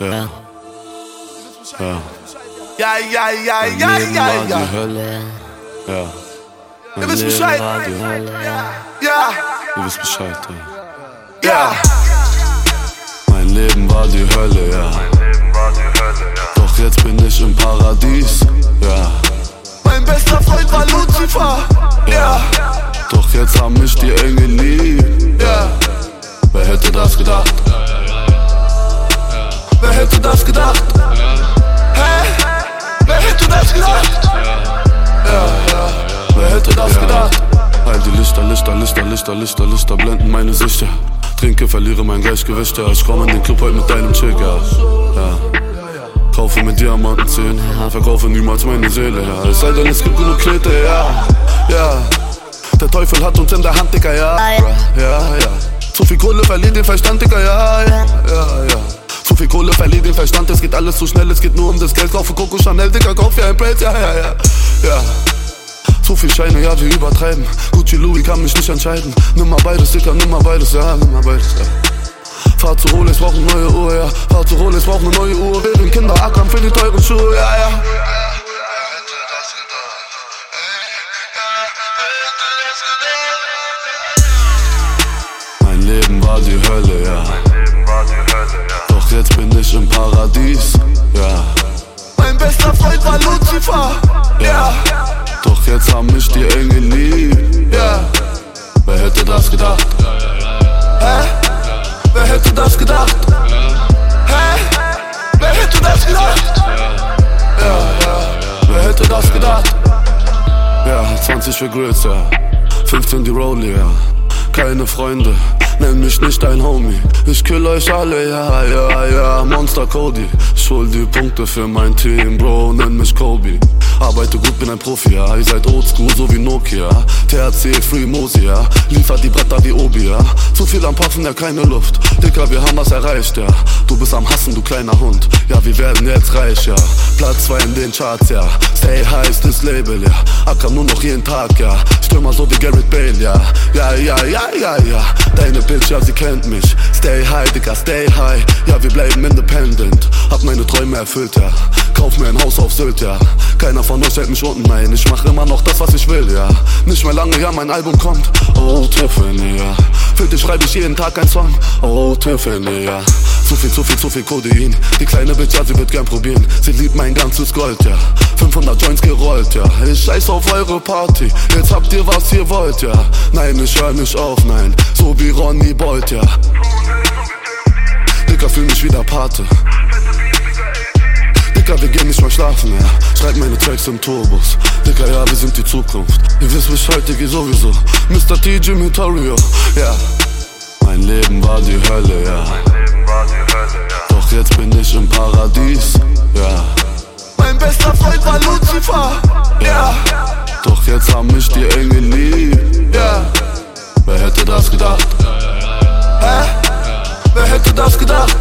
Ja. Ja. Ja, ja, ja, ja, ja, ja. die Hölle. Ja. Ihr Mein wisst Leben Bescheid. war die Hölle. Ja, Ihr wisst Bescheid, ja. ja. Mein Leben war die Hölle, ja. Doch jetzt bin ich im Paradies, ja. Mein bester Freund war Lucifer. Lichter, Lichter, Lichter, Lichter, Lichter, blenden meine Sicht, ja. Trinke, verliere mein Gleichgewicht, ja. Ich komme in den Club heute mit deinem Chick, ja. ja. Kaufe mit Diamantenzähne, ja. Verkaufe niemals meine Seele, ja. Es sei denn, es gibt genug Knete, ja. Ja. Der Teufel hat uns in der Hand, Digga, ja. Ja, ja. Zu viel Kohle verliert den Verstand, Digga, ja. Ja, ja, ja. Zu viel Kohle verliert den Verstand, es geht alles zu schnell, es geht nur um das Geld. Kaufe Coco Chanel, Digga, kauf ja ein Pelz, ja, ja, ja. Ja. Zu viel Scheine, ja, wir übertreiben. Gucci Louis kann mich nicht entscheiden. Nimm mal beides, Dicker, nimm mal beides, ja, nimm mal beides, ja. Fahr zu Rolex, brauch eine neue Uhr, ja. Fahr zu Rolex, brauch eine neue Uhr. Während Kinder ackern für die teuren Schuhe, ja, ja. Mein Leben war die Hölle, ja. Doch jetzt bin ich im Paradies, ja. Mein bester Freund war Lucifer. Ja, jetzt haben mich die Engel lieb. ja. Wer hätte das gedacht? Hä? Wer hätte das gedacht? Hä? Wer hätte das gedacht? Wer hätte das gedacht? Ja, 20 für Grills, ja. 15 die Rollie, ja. Keine Freunde, nenn mich nicht dein Homie. Ich kill euch alle, ja, ja, ja. Monster Cody. Ich hol die Punkte für mein Team, Bro, nenn mich Kobe. Arbeite gut, bin ein Profi, ja. Ihr seid oldschool, so wie Nokia. THC, Free Mosi, ja. Liefert die Bretter wie Obi, ja. Zu viel am Puffen, ja, keine Luft. Dicker, wir haben was erreicht, ja. Du bist am Hassen, du kleiner Hund. Ja, wir werden jetzt reich, ja. Platz 2 in den Charts, ja. Stay high ist das Label, ja. Acker nur noch jeden Tag, ja. Stürmer so wie Garrett Bale, ja. Ja, ja, ja, ja, ja. Deine Bitch, ja, sie kennt mich. Stay high, Digga, stay high. Ja, wir bleiben independent. Hab meine Träume erfüllt, ja. Kauf mir ein Haus auf Sylt, ja. Keiner von euch hält mich unten, nein. Ich mach immer noch das, was ich will, ja. Nicht mehr lange, ja, mein Album kommt. Oh, Tiffany, ja. Für dich schreibe ich jeden Tag ein Song. Oh, Tiffany, ja. Zu viel, zu viel, zu viel Codein. Die kleine Bitch, ja, sie wird gern probieren. Sie liebt mein ganzes Gold, ja. 500 Joints gerollt, ja. Ich scheiß auf eure Party. Jetzt habt ihr, was ihr wollt, ja. Nein, ich hör nicht auf, nein. So wie Ronny Bolt, ja. Dicker, fühl mich wieder Pate. Dicker, wir gehen nicht mal schlafen, ja. Schreib meine Tracks im Turbus. Dicker, ja, wir sind die Zukunft. Ihr wisst Bescheid, Diggi, sowieso. Mr. T, Jimmy Torrio, ja. Mein Leben war die Hölle, ja. Doch jetzt bin ich im Paradies, ja. Mein bester Freund war Lucifer. Ja, Doch jetzt haben mich die Engel lieb. ja. Wer hätte das gedacht? Hä? Wer hätte das gedacht?